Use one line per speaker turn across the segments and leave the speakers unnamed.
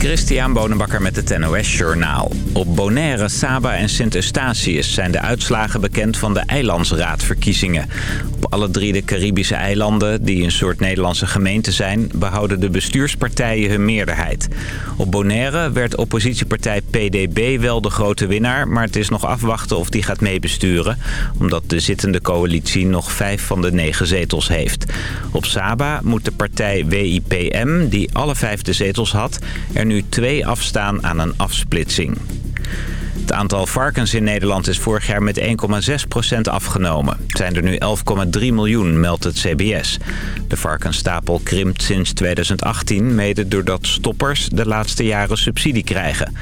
Christian Bonenbakker met het NOS Journaal. Op Bonaire, Saba en Sint Eustatius zijn de uitslagen bekend van de eilandsraadverkiezingen alle drie de Caribische eilanden, die een soort Nederlandse gemeente zijn, behouden de bestuurspartijen hun meerderheid. Op Bonaire werd oppositiepartij PDB wel de grote winnaar, maar het is nog afwachten of die gaat meebesturen, omdat de zittende coalitie nog vijf van de negen zetels heeft. Op Saba moet de partij WIPM, die alle vijf de zetels had, er nu twee afstaan aan een afsplitsing. Het aantal varkens in Nederland is vorig jaar met 1,6 afgenomen. Het zijn er nu 11,3 miljoen, meldt het CBS. De varkensstapel krimpt sinds 2018, mede doordat stoppers de laatste jaren subsidie krijgen.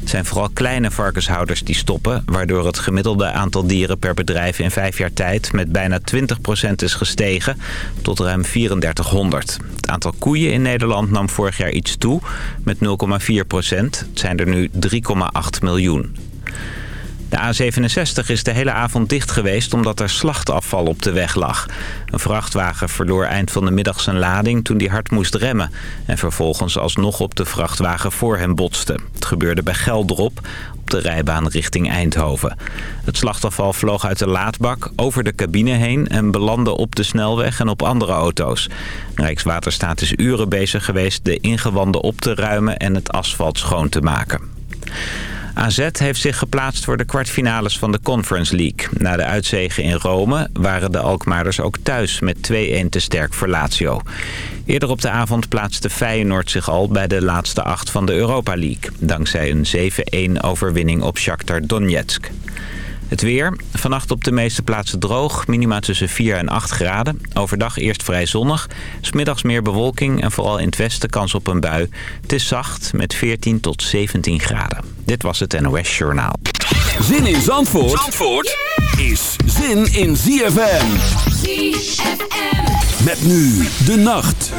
Het zijn vooral kleine varkenshouders die stoppen... waardoor het gemiddelde aantal dieren per bedrijf in vijf jaar tijd... met bijna 20 is gestegen, tot ruim 3400. Het aantal koeien in Nederland nam vorig jaar iets toe, met 0,4 Het zijn er nu 3,8 miljoen. De A67 is de hele avond dicht geweest omdat er slachtafval op de weg lag. Een vrachtwagen verloor eind van de middag zijn lading toen die hard moest remmen... en vervolgens alsnog op de vrachtwagen voor hem botste. Het gebeurde bij Geldrop op de rijbaan richting Eindhoven. Het slachtafval vloog uit de laadbak over de cabine heen... en belandde op de snelweg en op andere auto's. Rijkswaterstaat is uren bezig geweest de ingewanden op te ruimen en het asfalt schoon te maken. AZ heeft zich geplaatst voor de kwartfinales van de Conference League. Na de uitzegen in Rome waren de Alkmaarders ook thuis met 2-1 te sterk voor Lazio. Eerder op de avond plaatste Feyenoord zich al bij de laatste acht van de Europa League... dankzij een 7-1 overwinning op Shakhtar Donetsk. Het weer. Vannacht op de meeste plaatsen droog. Minima tussen 4 en 8 graden. Overdag eerst vrij zonnig. Smiddags meer bewolking en vooral in het westen kans op een bui. Het is zacht met 14 tot 17 graden. Dit was het NOS Journaal.
Zin in Zandvoort, Zandvoort is zin in ZFM. ZFM. Met nu de nacht.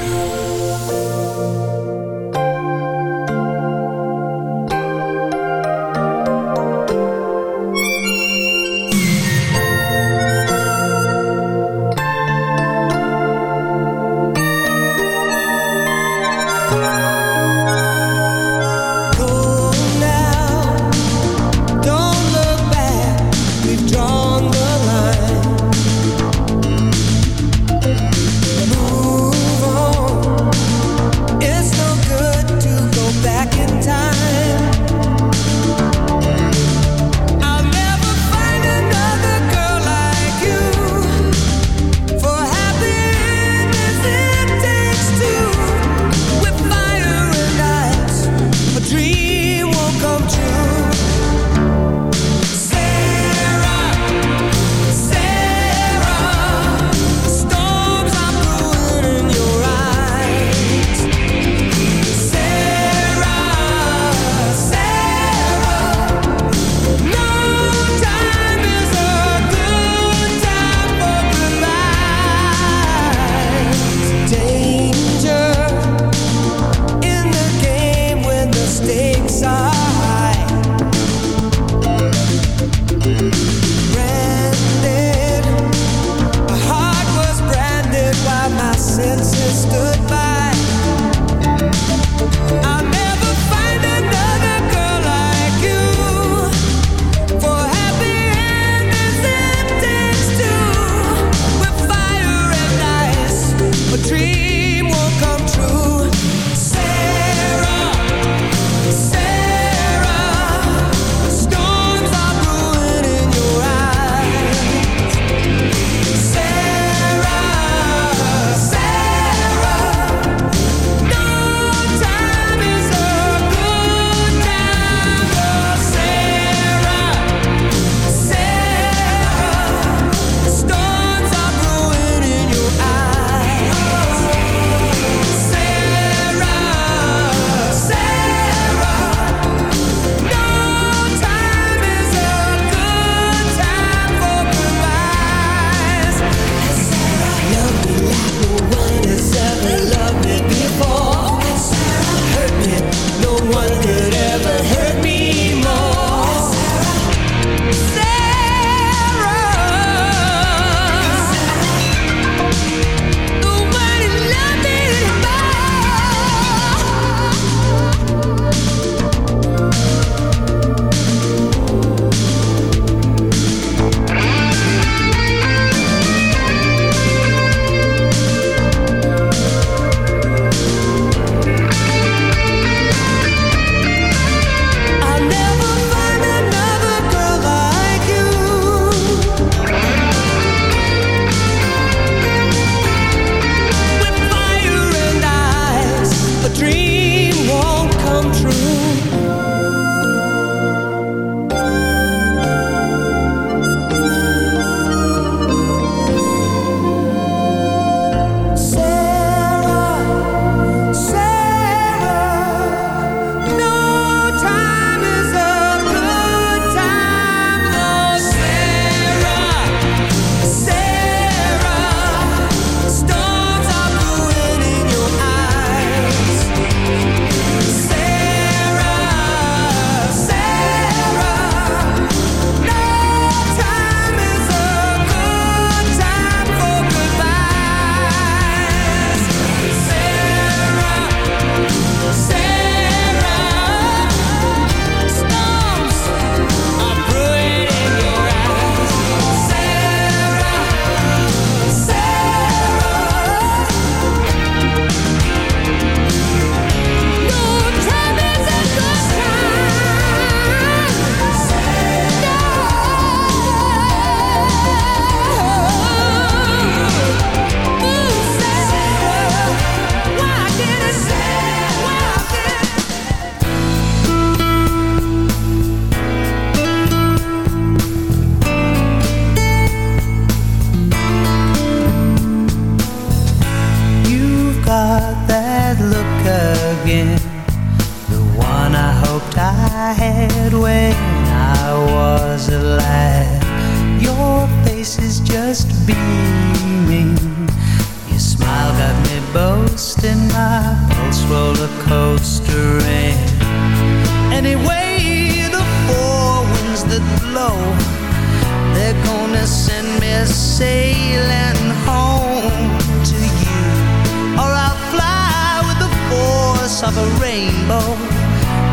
rainbow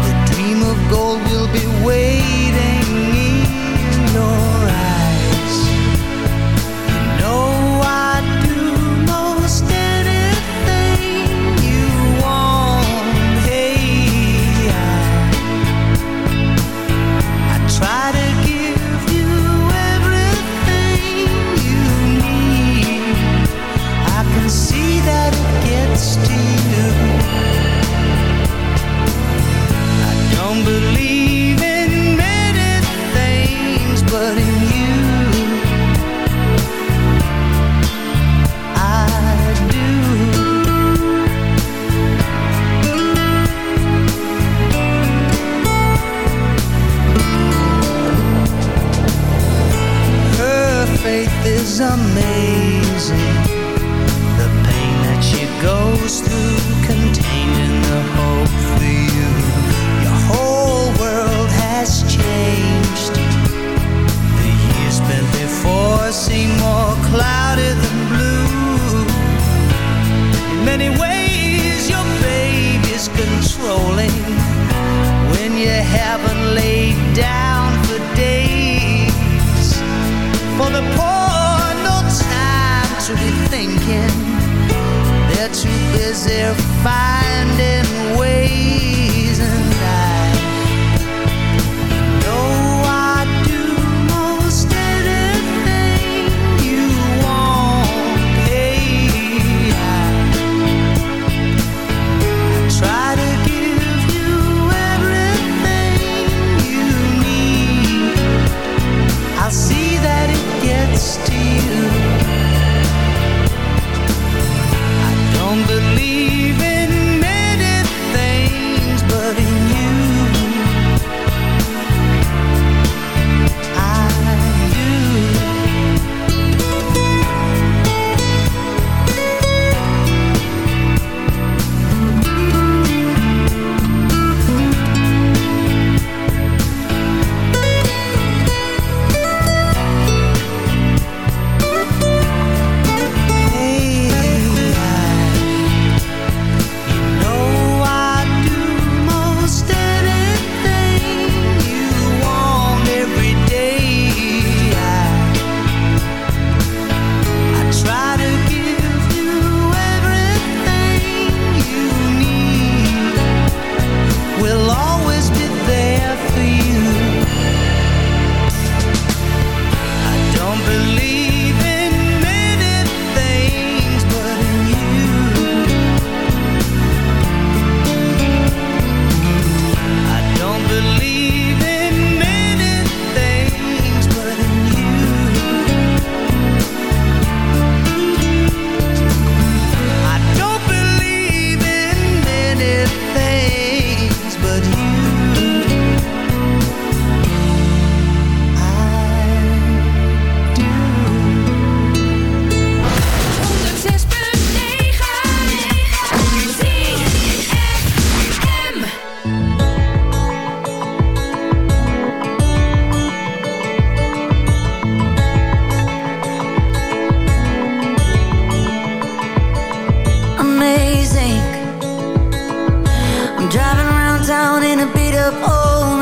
The dream of gold
will be waving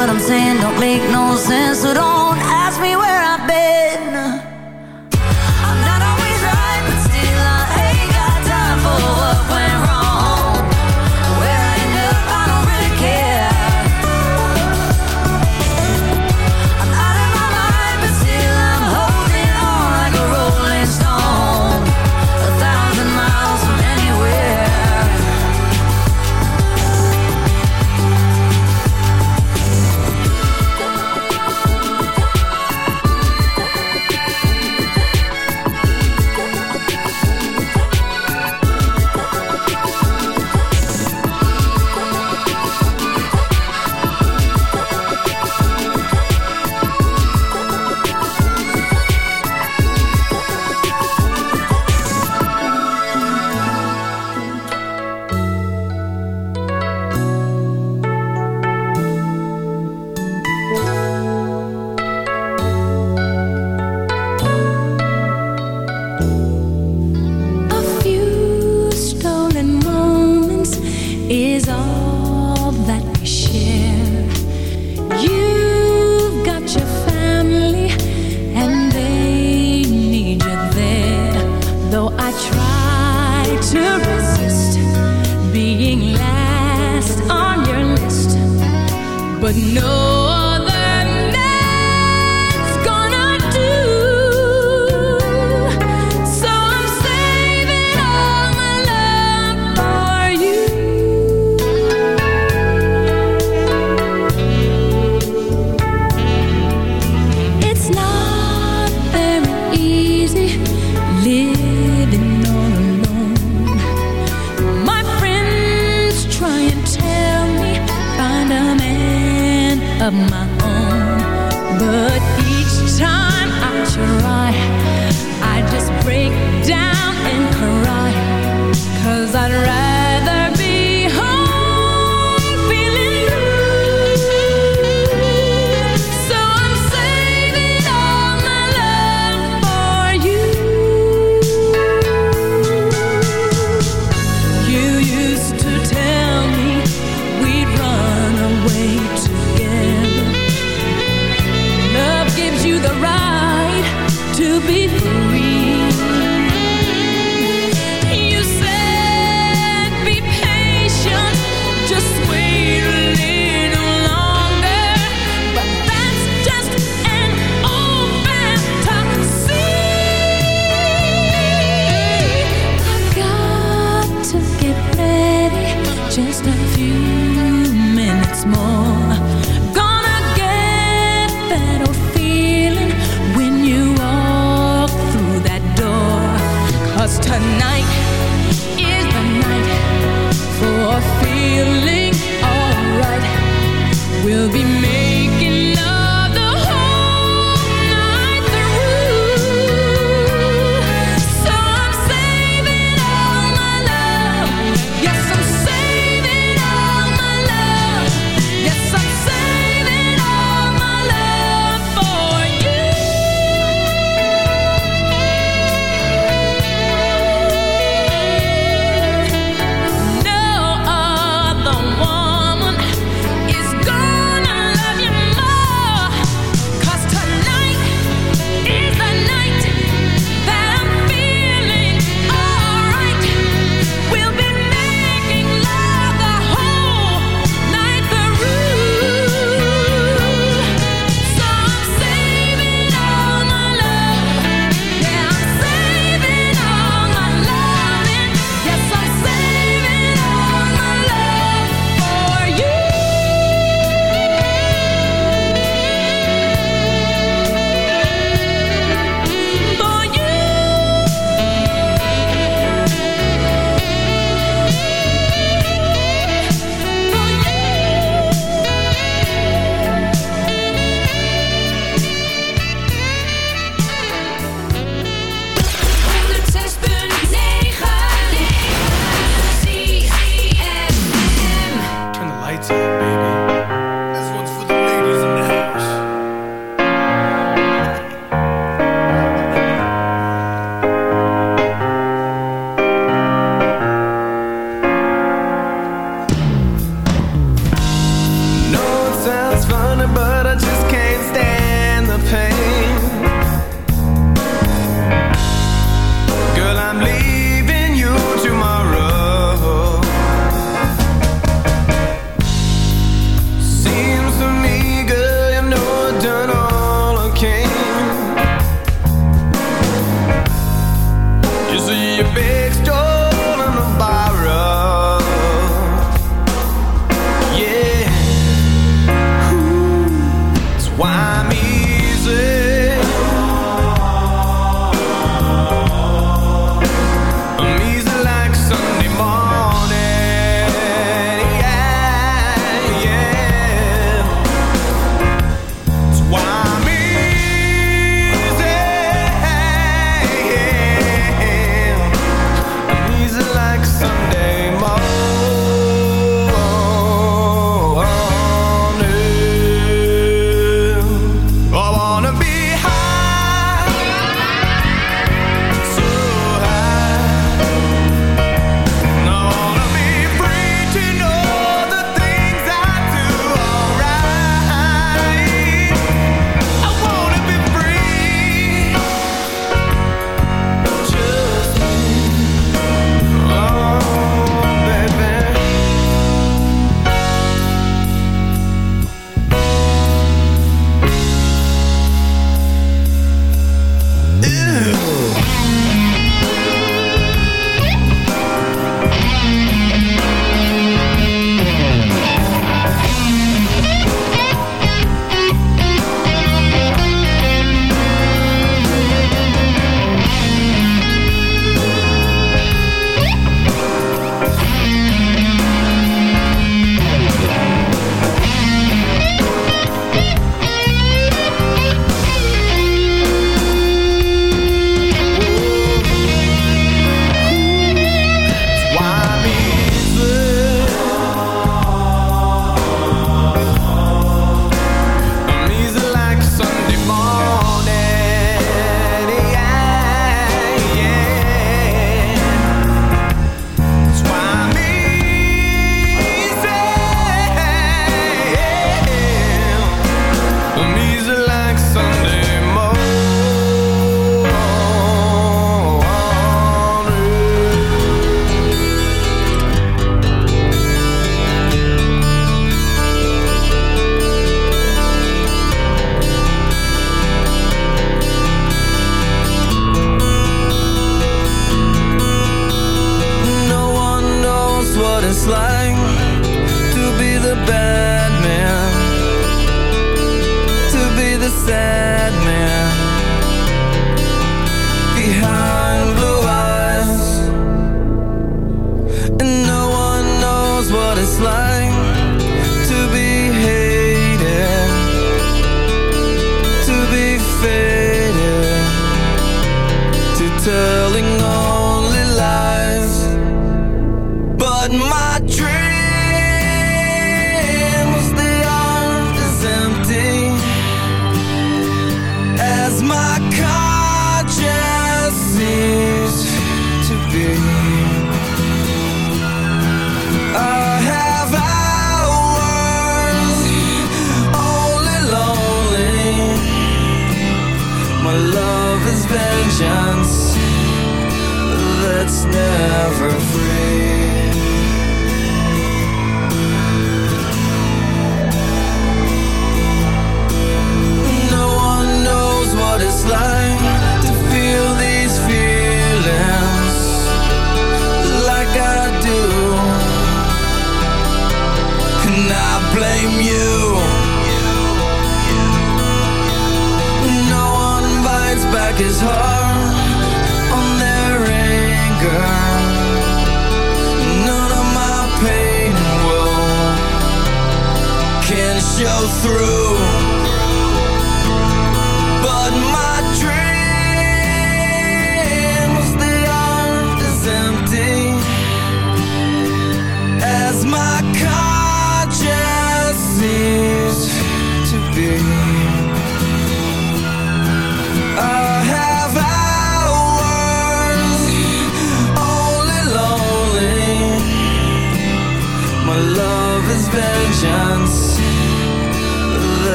what I'm saying don't make no sense at all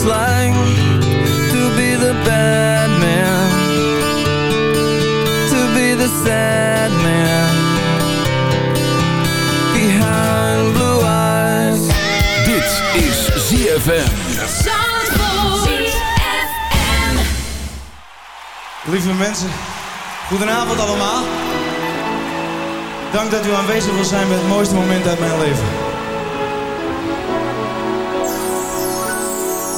it's like to be the bad man To be the sad man Behind blue eyes
Dit is ZFM
Lieve mensen, goedenavond allemaal. Dank dat u aanwezig wil zijn bij het mooiste moment uit mijn leven.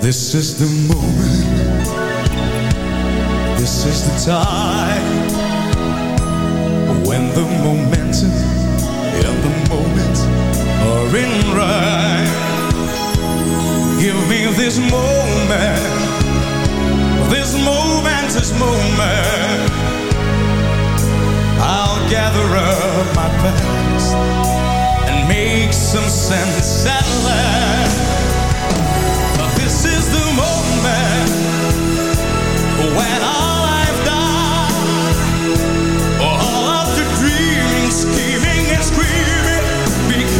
this is the moment This is the time When the momentum and the moment are in right Give me this moment This momentous moment I'll gather up my past And make some sense at last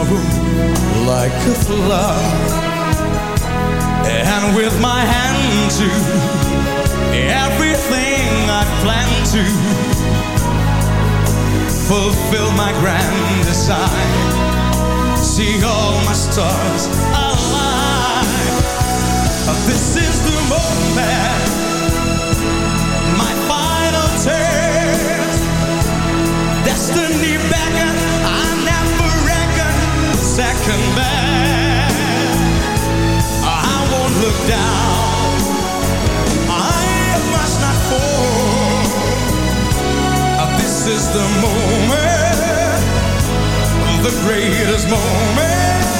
sorrow like a flood And with my hand to everything I plan to Fulfill my grand design See all my stars align This is the moment My final turn Destiny beckons second best. I won't look down. I must not fall. This is the moment, the greatest moment.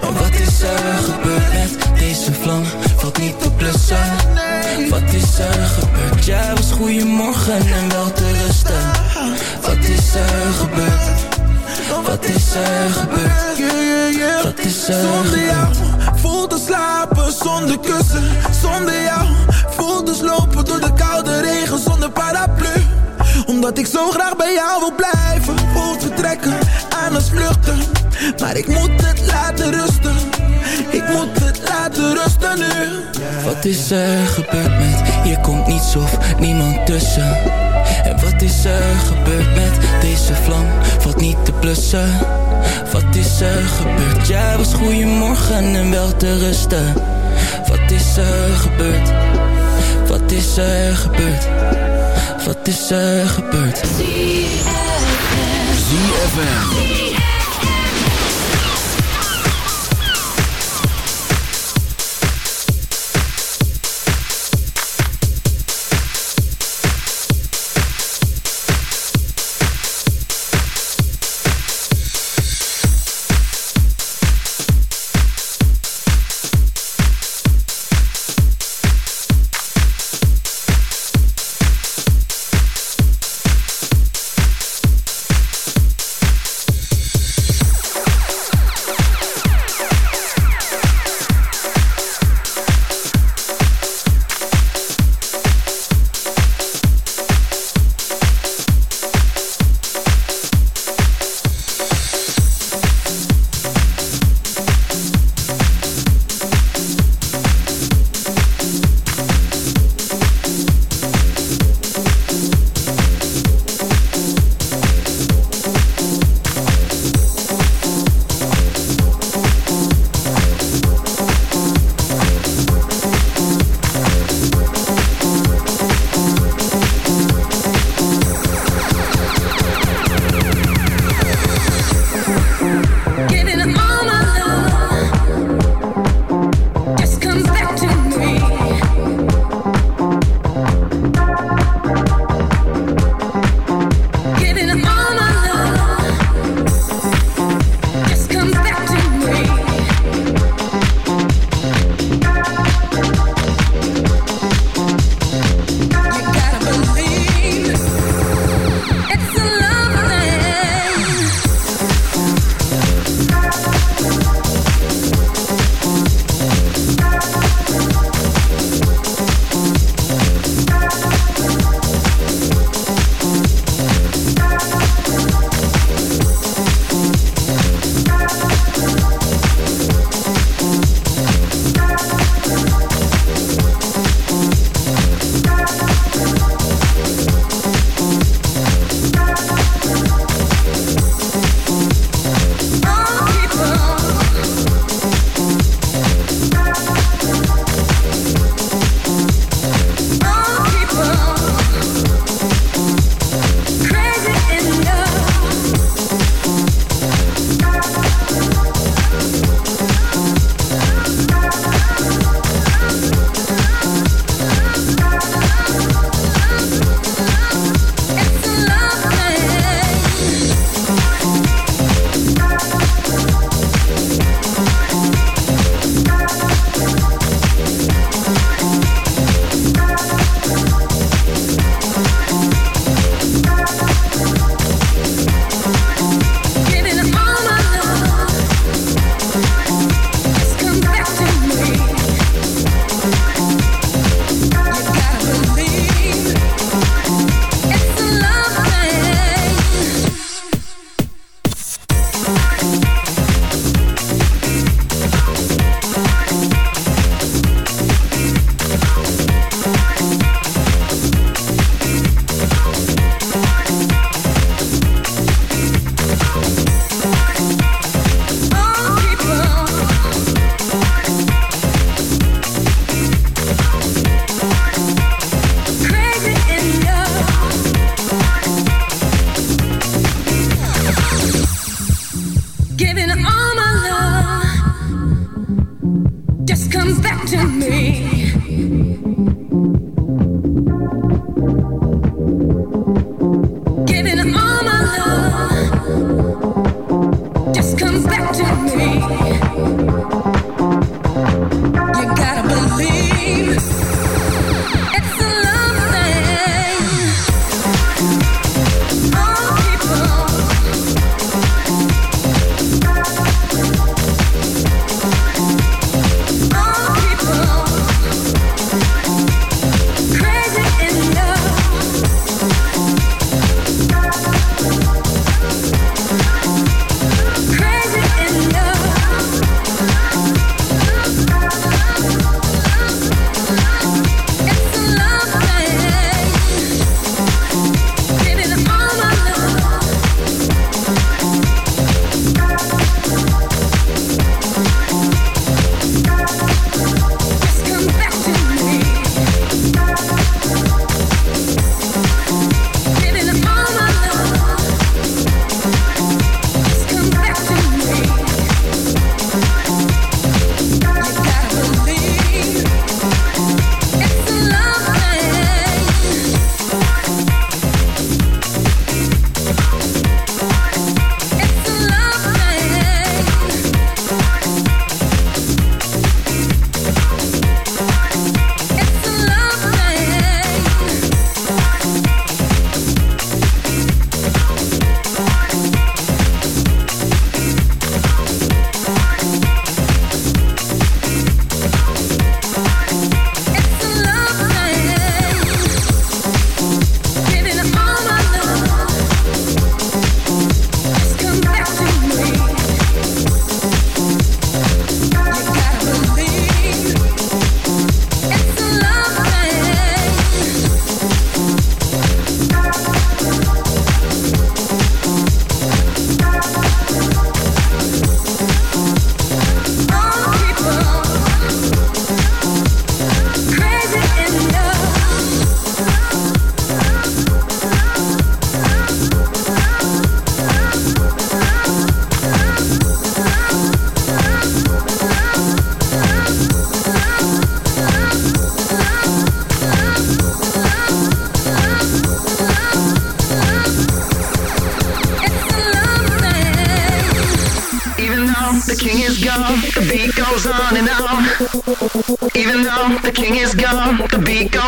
wat is er gebeurd met deze vlam? Valt niet te blussen. Wat is er gebeurd? Ja, was goeiemorgen en wel te rusten. Wat is er gebeurd? Wat is er gebeurd? Yeah, yeah, yeah. Wat is er
zonder jou voel te slapen zonder kussen. Zonder jou voel te dus lopen door de koude regen zonder paraplu omdat ik zo graag bij jou wil blijven Voelt vertrekken, aan ons vluchten Maar ik moet het laten rusten Ik moet het laten rusten nu
Wat is er gebeurd met Hier komt niets of niemand tussen En wat is er gebeurd met Deze vlam valt niet te blussen Wat is er gebeurd Jij was goeiemorgen en wel te rusten Wat is er gebeurd Wat is er gebeurd wat is er gebeurd?
ZFM.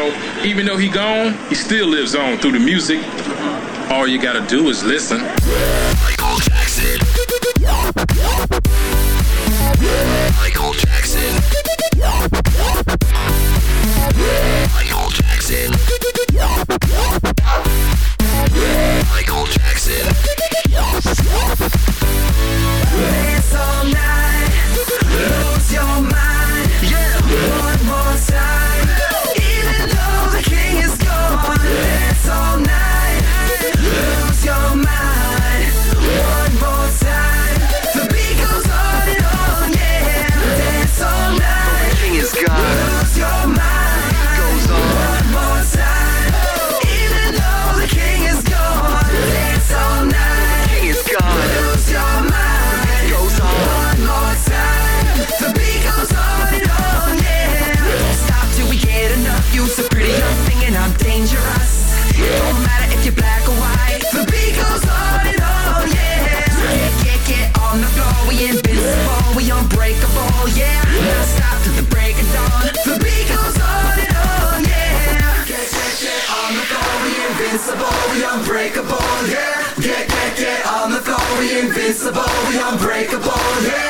know, even though he gone, he still lives on through the music. All you gotta do is listen.
invincible, the unbreakable, yeah.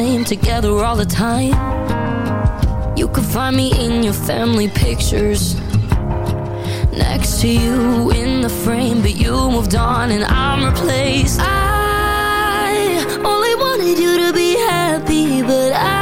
same, together all the time You can find me in your family pictures Next to you in the frame But you moved on and I'm replaced I only wanted you to be happy But I